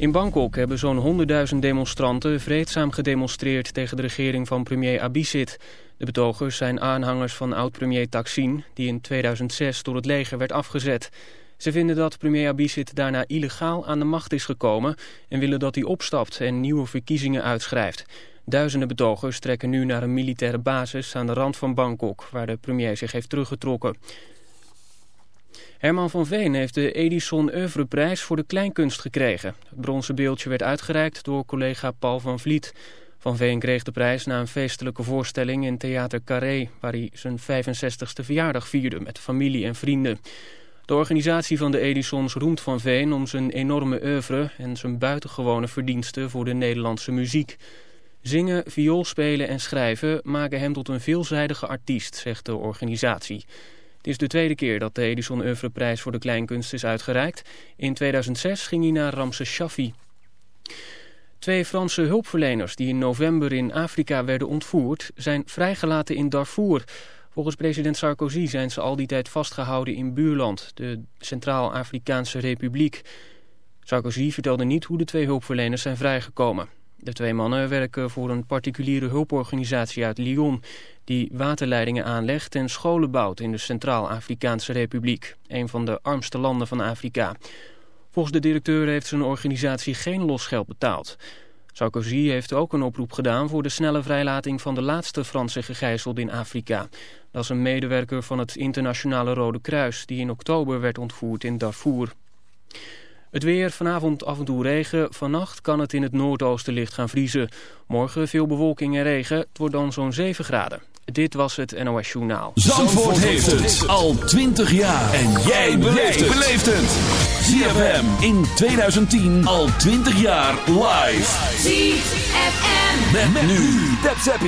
In Bangkok hebben zo'n 100.000 demonstranten vreedzaam gedemonstreerd tegen de regering van premier Abhisit. De betogers zijn aanhangers van oud-premier Thaksin, die in 2006 door het leger werd afgezet. Ze vinden dat premier Abhisit daarna illegaal aan de macht is gekomen en willen dat hij opstapt en nieuwe verkiezingen uitschrijft. Duizenden betogers trekken nu naar een militaire basis aan de rand van Bangkok, waar de premier zich heeft teruggetrokken. Herman van Veen heeft de Edison Oeuvreprijs voor de kleinkunst gekregen. Het bronzen beeldje werd uitgereikt door collega Paul van Vliet. Van Veen kreeg de prijs na een feestelijke voorstelling in Theater Carré... waar hij zijn 65ste verjaardag vierde met familie en vrienden. De organisatie van de Edisons roemt Van Veen om zijn enorme oeuvre... en zijn buitengewone verdiensten voor de Nederlandse muziek. Zingen, viool spelen en schrijven maken hem tot een veelzijdige artiest, zegt de organisatie. Het is de tweede keer dat de Edison Oeuvreprijs voor de kleinkunst is uitgereikt. In 2006 ging hij naar Ramses Shaffi. Twee Franse hulpverleners die in november in Afrika werden ontvoerd... zijn vrijgelaten in Darfur. Volgens president Sarkozy zijn ze al die tijd vastgehouden in buurland... de Centraal-Afrikaanse Republiek. Sarkozy vertelde niet hoe de twee hulpverleners zijn vrijgekomen. De twee mannen werken voor een particuliere hulporganisatie uit Lyon... die waterleidingen aanlegt en scholen bouwt in de Centraal-Afrikaanse Republiek... een van de armste landen van Afrika... Volgens de directeur heeft zijn organisatie geen losgeld betaald. Sarkozy heeft ook een oproep gedaan voor de snelle vrijlating van de laatste Franse gegijzelde in Afrika. Dat is een medewerker van het Internationale Rode Kruis die in oktober werd ontvoerd in Darfur. Het weer, vanavond af en toe regen. Vannacht kan het in het noordoosten licht gaan vriezen. Morgen veel bewolking en regen. Het wordt dan zo'n 7 graden. Dit was het NOS Journaal. Zandvoort, heeft het al 20 jaar. En jij beleeft het. ZFM in 2010 al 20 jaar live. ZFM. Met, met nu. Tap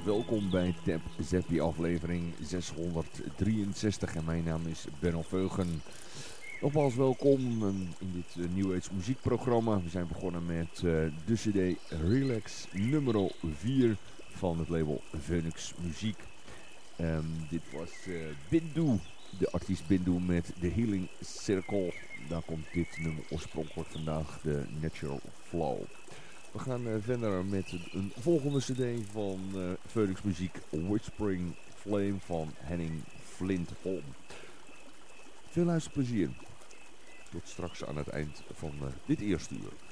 Welkom bij Tap Zeppi aflevering 663 en mijn naam is Benno Veugen. Nogmaals welkom in dit uh, New Age muziekprogramma. We zijn begonnen met uh, de cd Relax nummer 4 van het label Phoenix Muziek. Um, dit was uh, Bindu, de artiest Bindu met The Healing Circle. Daar komt dit nummer oorspronkelijk vandaag, de Natural Flow. We gaan uh, verder met een volgende cd van uh, Muziek, Whispering Flame van Henning Flintholm. Veel luisterplezier. Tot straks aan het eind van uh, dit eerste uur.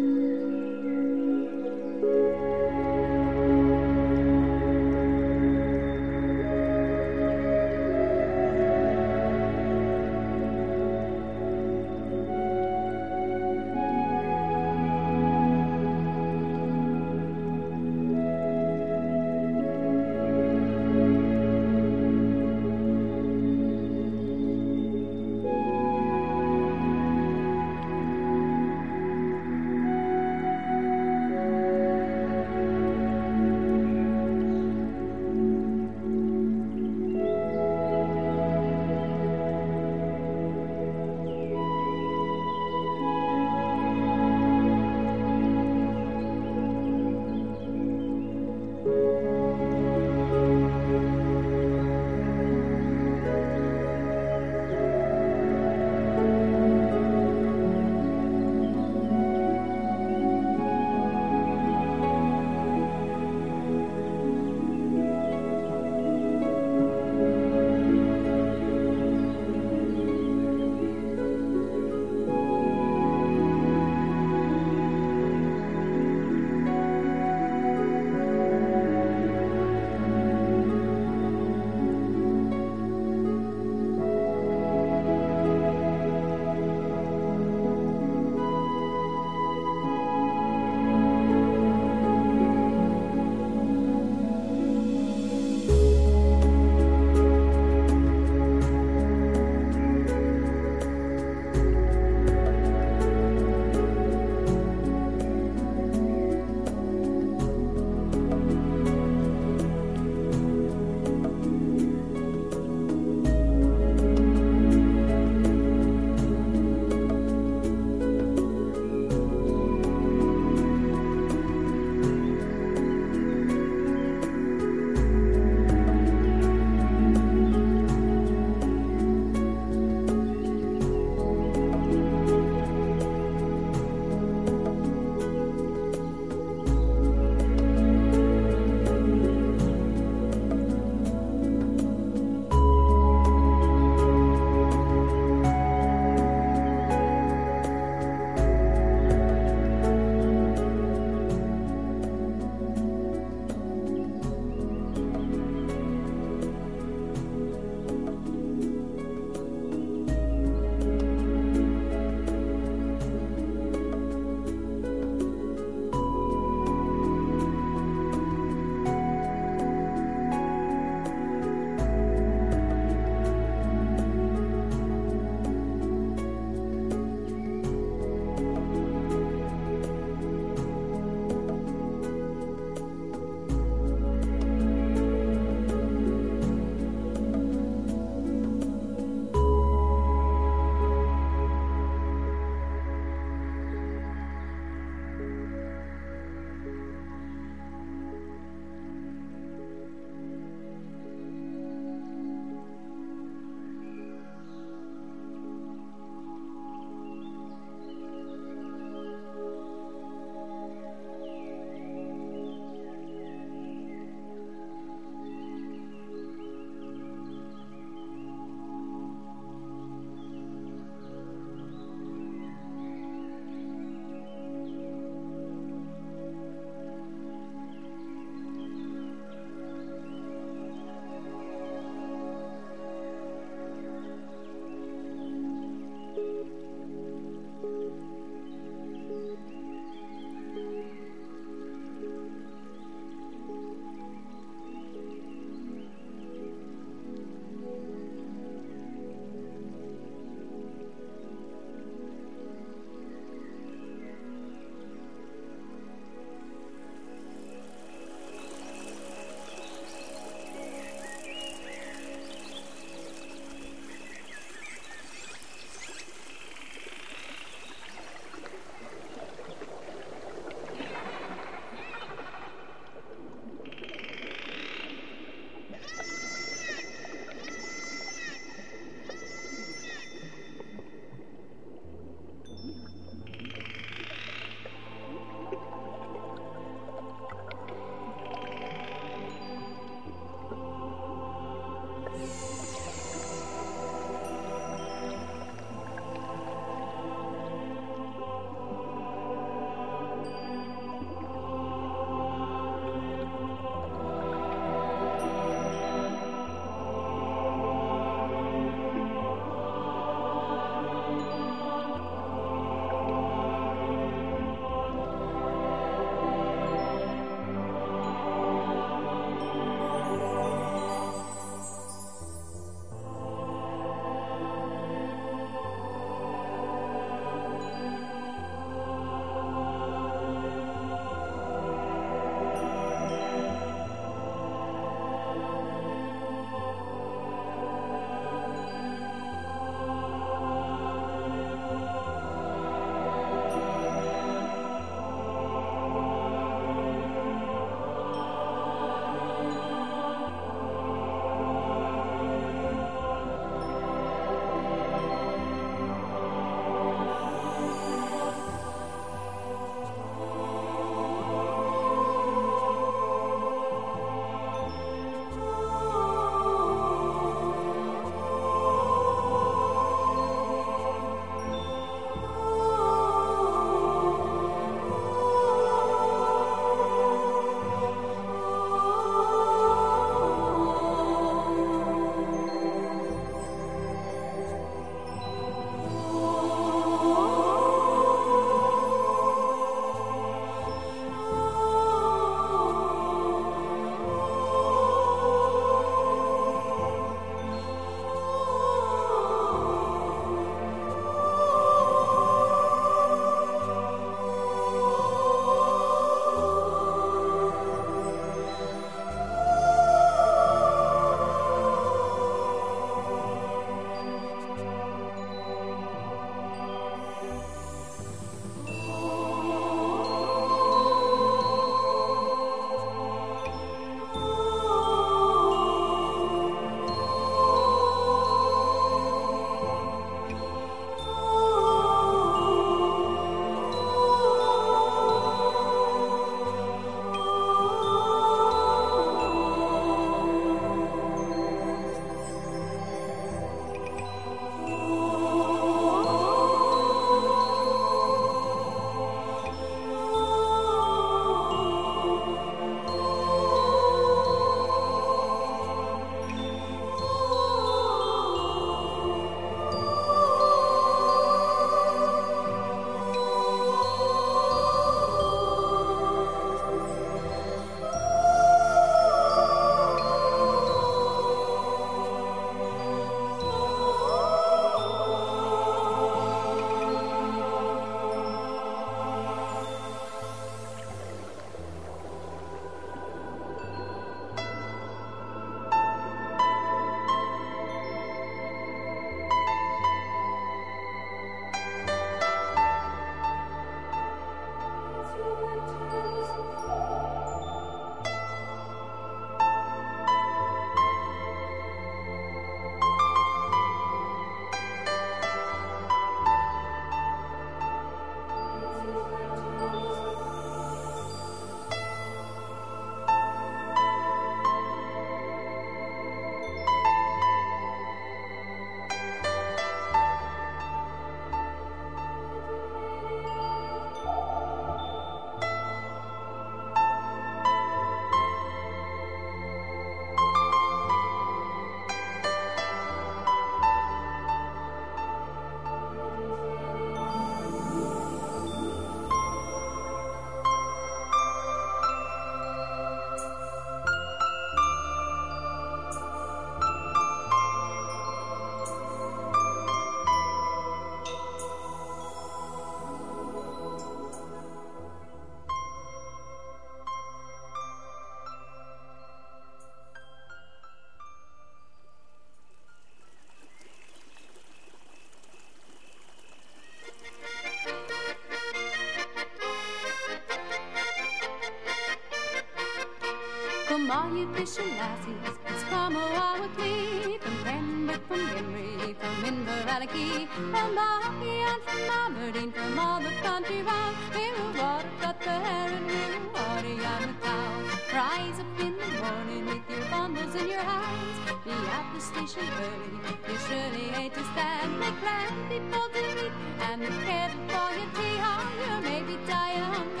Fisher lassies, it's come a while with me. From Pembroke, from Henry, from Inverallagee, from Bobby and from Aberdeen, from all the country round. We're water, got the and we're water, I'm cow. Rise up in the morning with your bundles in your hands. Be at the station early, you surely hate to stand. Make plenty for to eat and be careful for your tea. How you may be dying hunger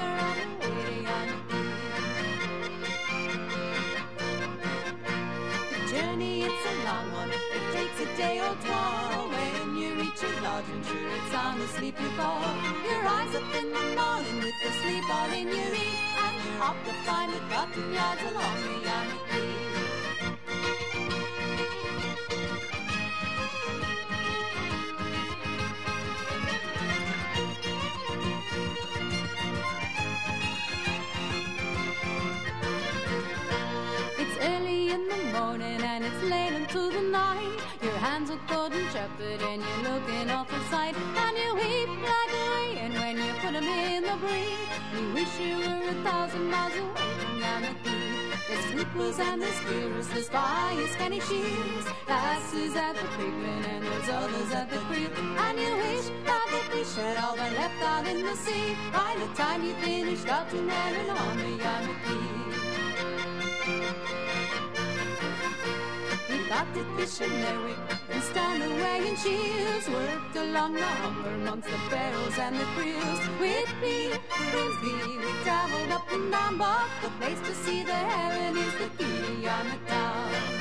It takes a day or two. When you reach your lodging, sure it's on the sleepy fall. Your eyes up in the morning with the sleep all in your ear. And you're off to find the cotton yards along the Yankee. Morning and it's late into the night. Your hands are cold and trepid and you're looking awful sight. And you weep like a rain when you put 'em in the breeze. You wish you were a thousand miles away from Yamakee. There's sleepers and there's fears, there's fires, canny shears. Lasses at the pigment and there's others at the crib. And you wish that the fish had all been left out in the sea. By the time you finished up to Marin on the Yamakee. He got to fishing Merrick and stand away in shields. Worked along the humber amongst the barrels and the creels. With me, Grimsby, we traveled up and down, but the place to see the heaven is the key on the town.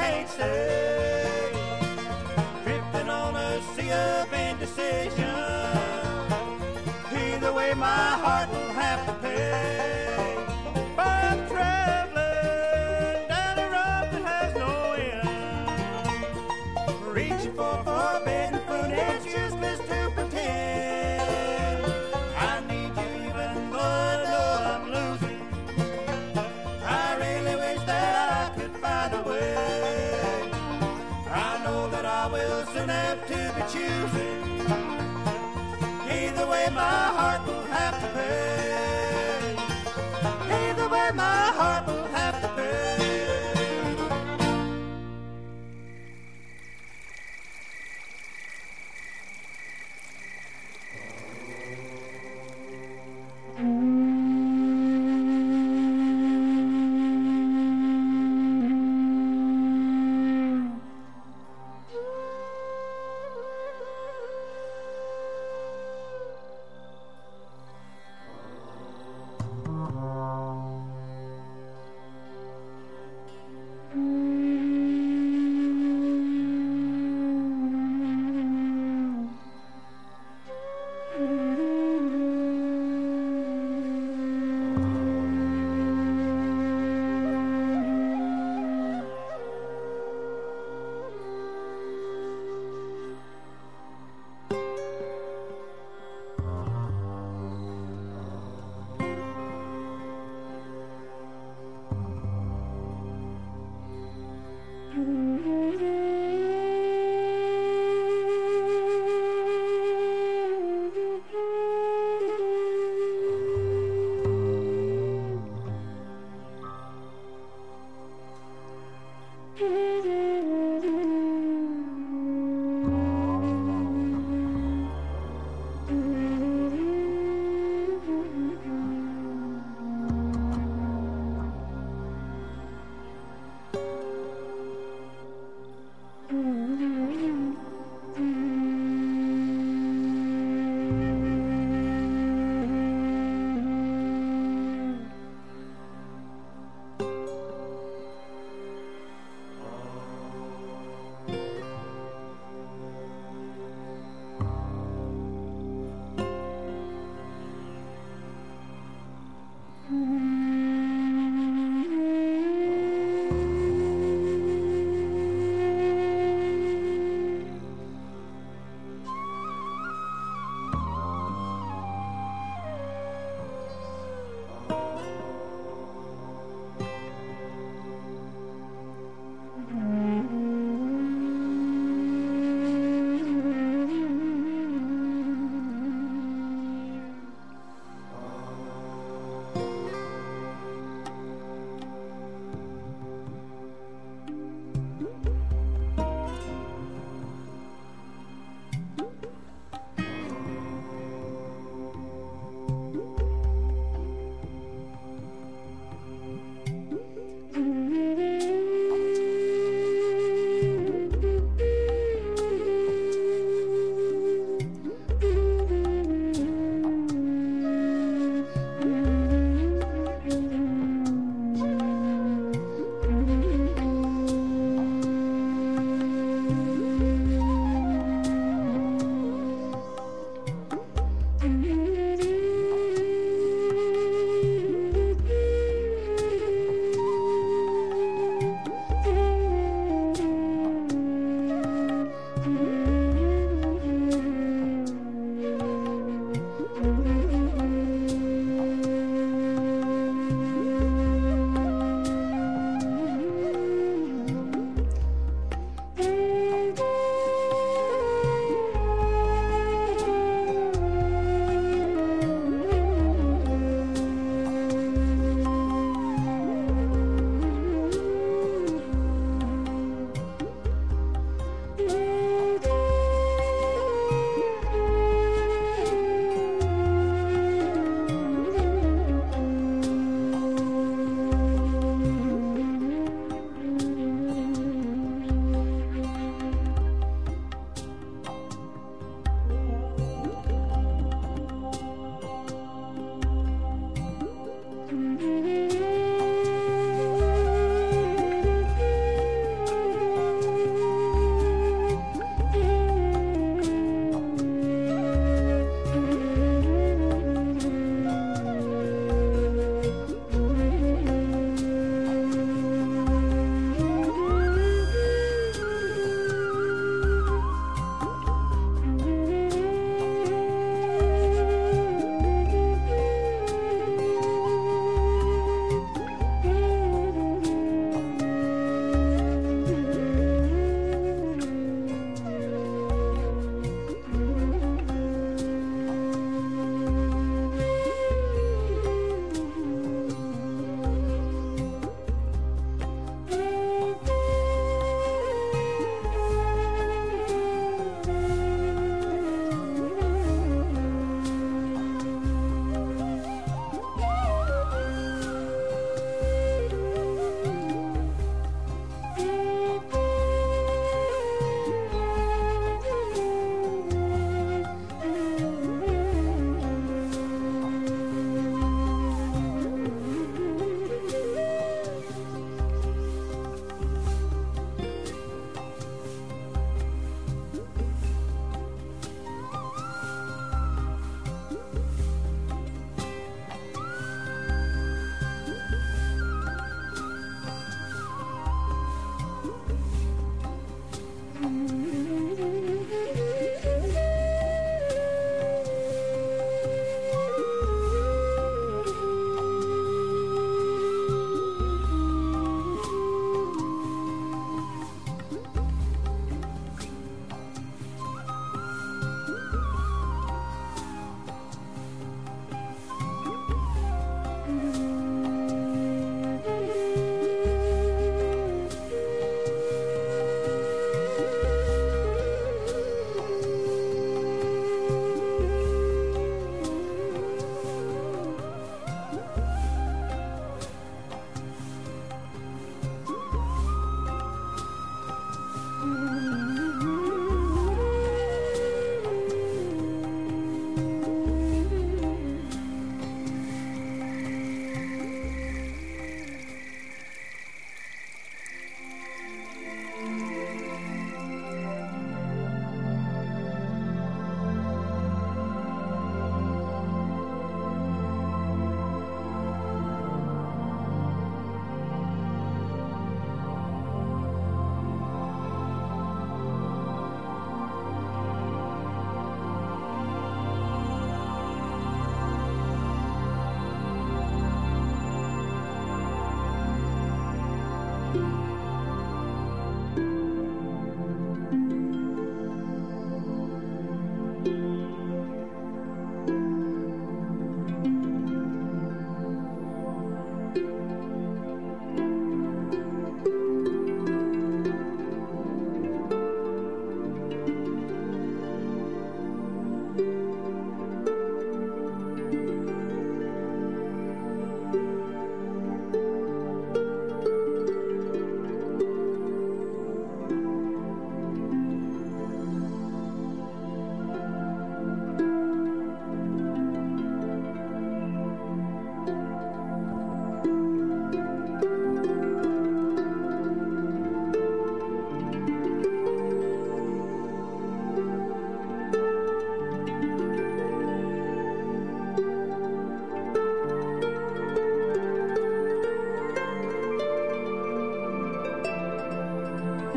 can't stay. Drifting on a sea of indecision. Either way, my heart will have to pay. don't have to be choosing. Either way, my heart will have to pay. Either way, my heart.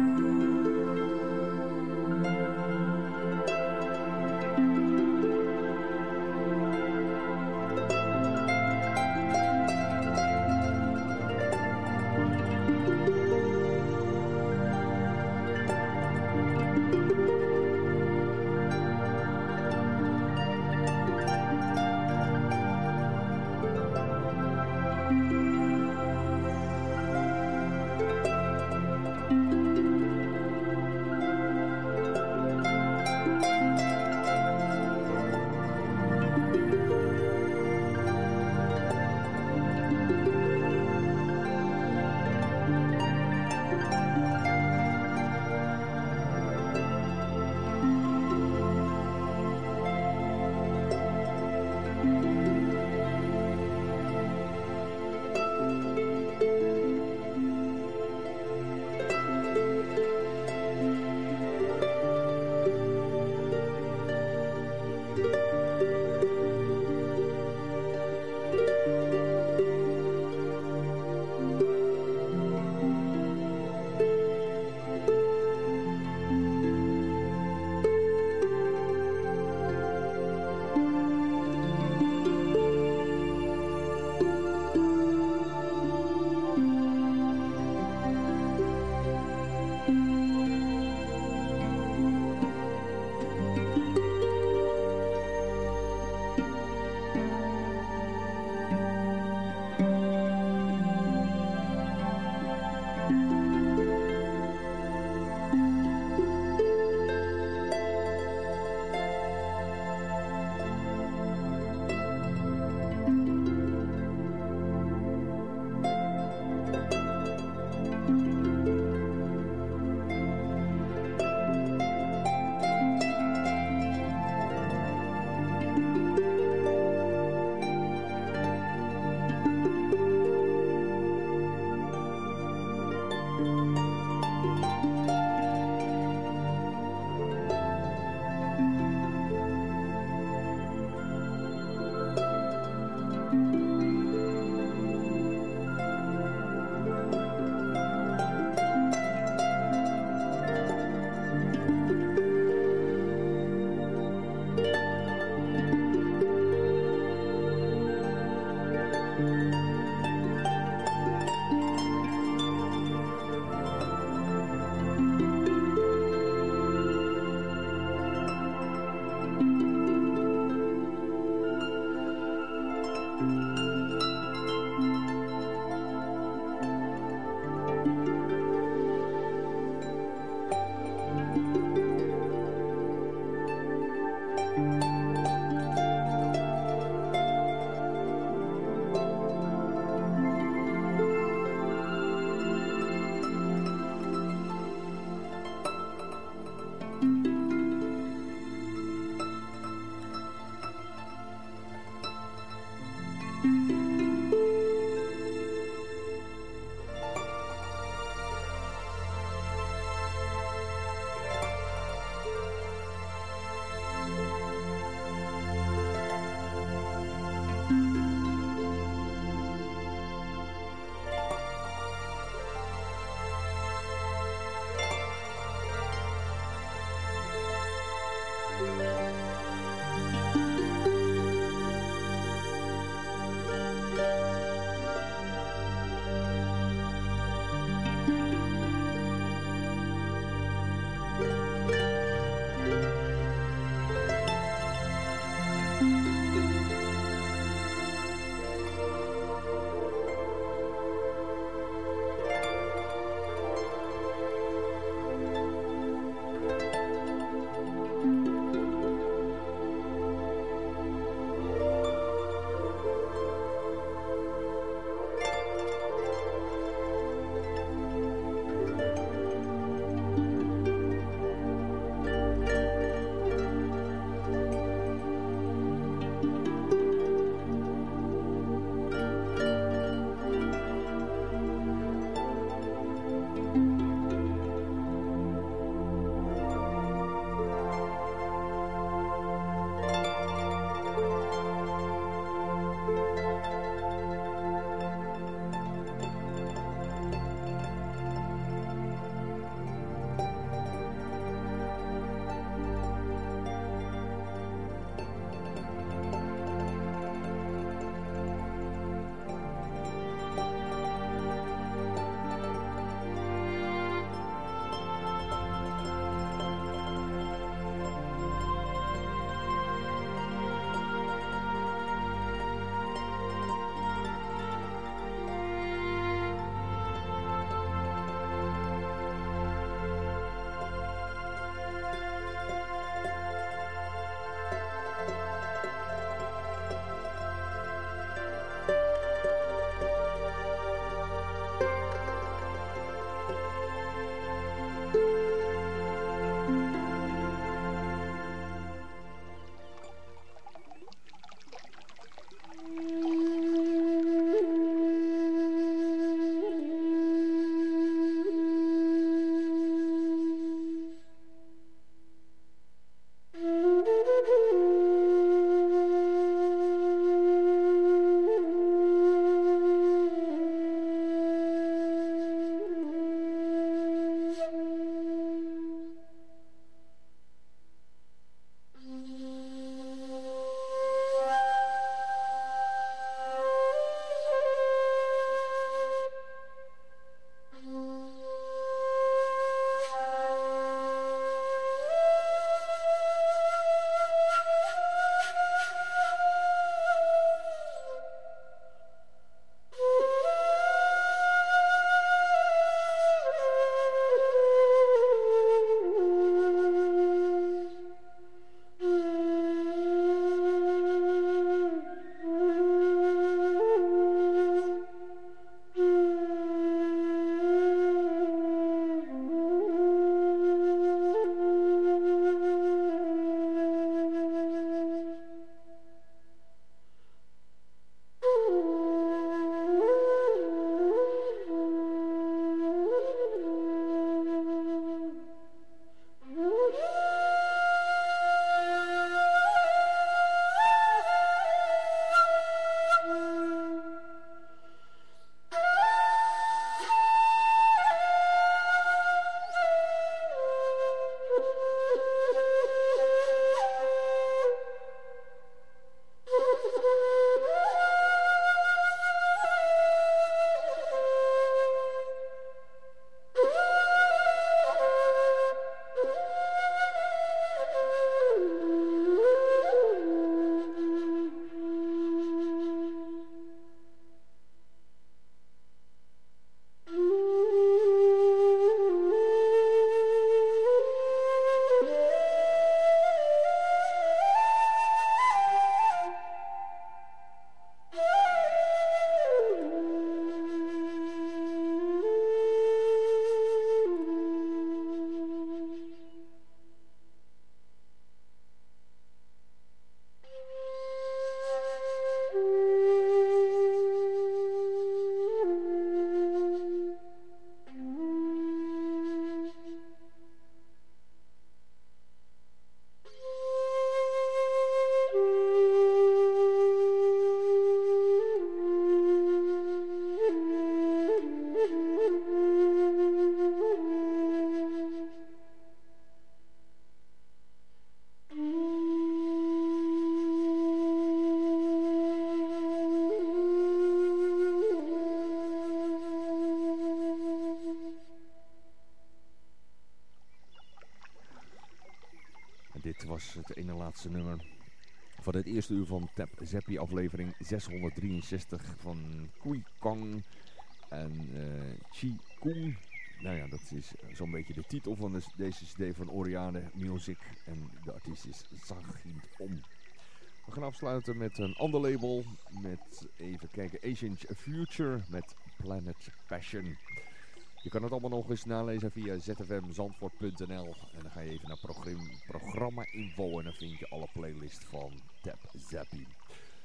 Bye. Het ene laatste nummer van het eerste uur van Tap Zappie aflevering 663 van Kui Kang en uh, Chi Kung. Nou ja, dat is zo'n beetje de titel van deze cd van Oriane Music en de artiest is Zagint Om. We gaan afsluiten met een ander label, met even kijken, Asian Future met Planet Passion. Je kan het allemaal nog eens nalezen via zfmzandvoort.nl. En dan ga je even naar programma, info en dan vind je alle playlists van Tap Zappie.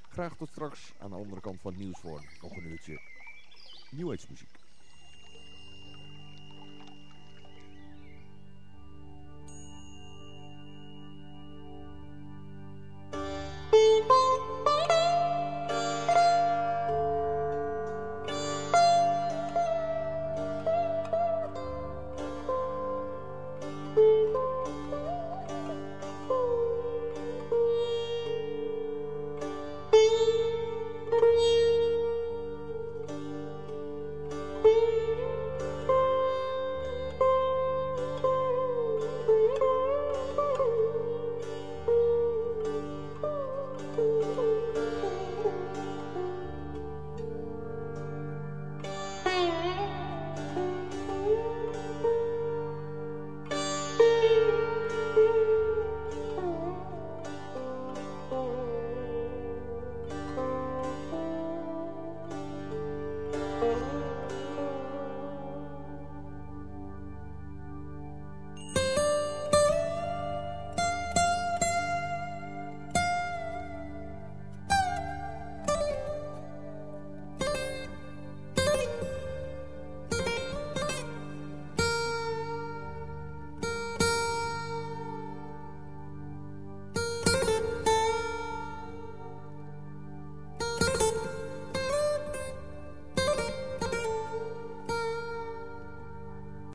Graag tot straks aan de andere kant van het nieuws voor nog een uurtje nieuwheidsmuziek.